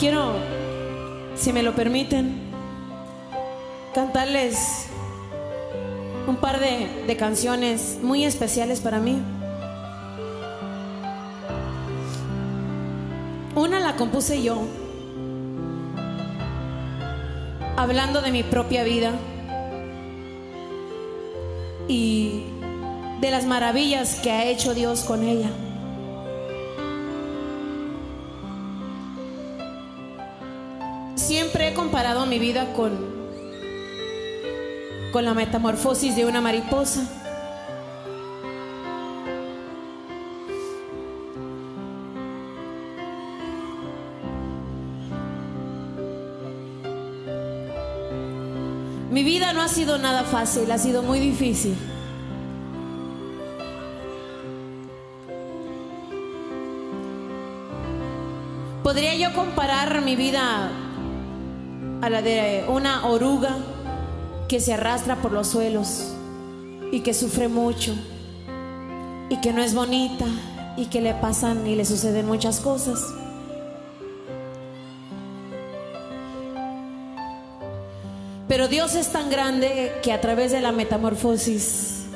quiero, si me lo permiten, cantarles un par de, canciones muy especiales para mí. Una la compuse yo, hablando de mi propia vida y de las maravillas que ha hecho Dios con ella. Siempre he comparado mi vida con, con la metamorfosis de una mariposa. Mi vida no ha sido nada fácil, ha sido muy difícil. Podría yo comparar mi vida a la de una oruga que se arrastra por los suelos y que sufre mucho y que no es bonita y que le pasan y le suceden muchas cosas. Pero Dios es tan grande que a través de la metamorfosis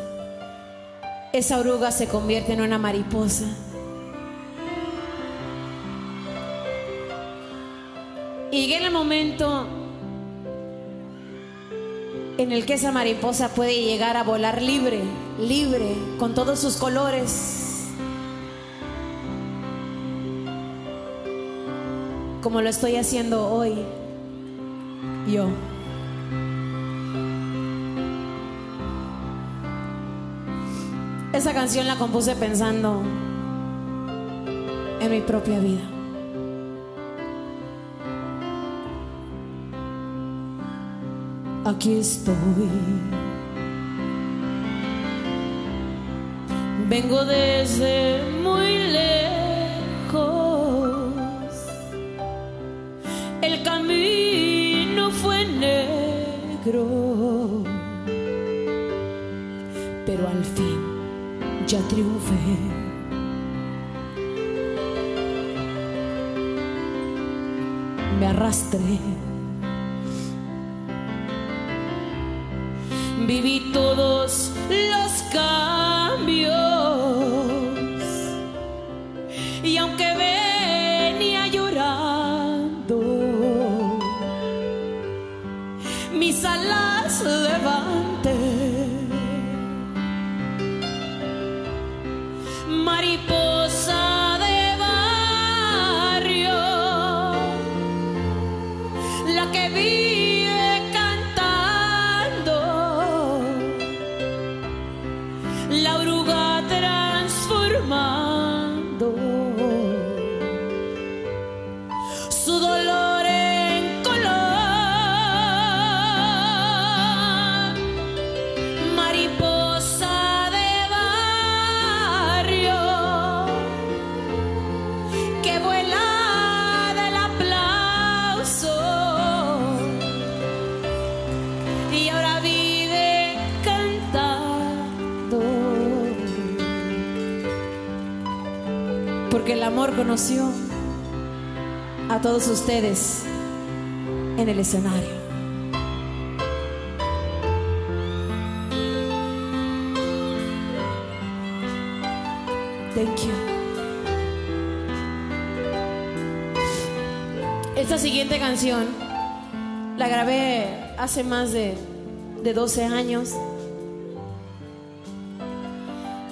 esa oruga se convierte en una mariposa. Y llega el momento en el que esa mariposa puede llegar a volar libre, libre, con todos sus colores. Como lo estoy haciendo hoy, yo. Esa canción la compuse pensando en mi propia vida. Aquí estoy. Vengo desde muy lejos. El camino fue negro. Pero al fin ya triunfé. Me arrastré. Viví todos los cambios. Y aunque venía llorando, mis alas levanté. Mariposa porque el amor conoció a todos ustedes en el escenario. Thank you. Esta siguiente canción la grabé hace más de, de 12 años.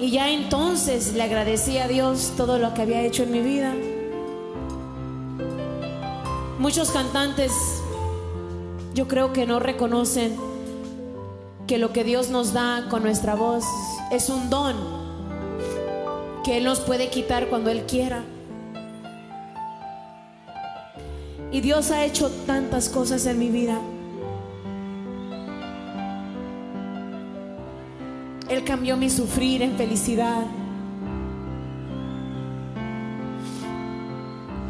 Y ya entonces le agradecí a Dios todo lo que había hecho en mi vida. Muchos cantantes yo creo que no reconocen que lo que Dios nos da con nuestra voz es un don que Él nos puede quitar cuando Él quiera. Y Dios ha hecho tantas cosas en mi vida. Él cambió mi sufrir en felicidad.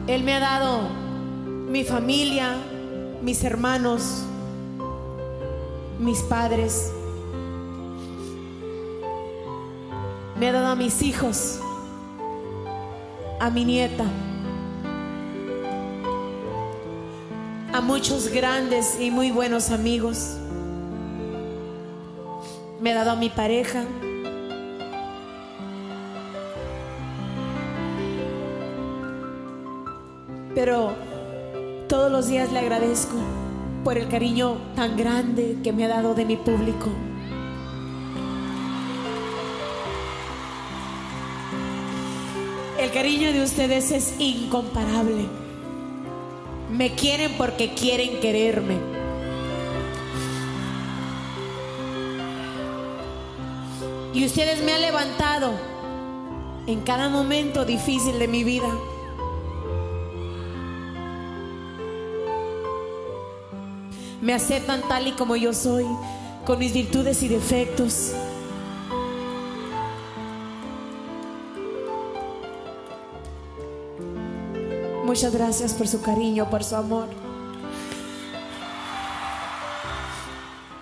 Él me ha dado mi familia, mis hermanos, mis padres. Me ha dado a mis hijos, a mi nieta. a muchos grandes y muy buenos amigos. Me ha dado a mi pareja. Pero todos los días le agradezco por el cariño tan grande que me ha dado de mi público. El cariño de ustedes es incomparable. Me quieren porque quieren quererme. Y ustedes me han levantado en cada momento difícil de mi vida. Me aceptan tal y como yo soy, con mis virtudes y defectos. Muchas gracias por su cariño, por su amor.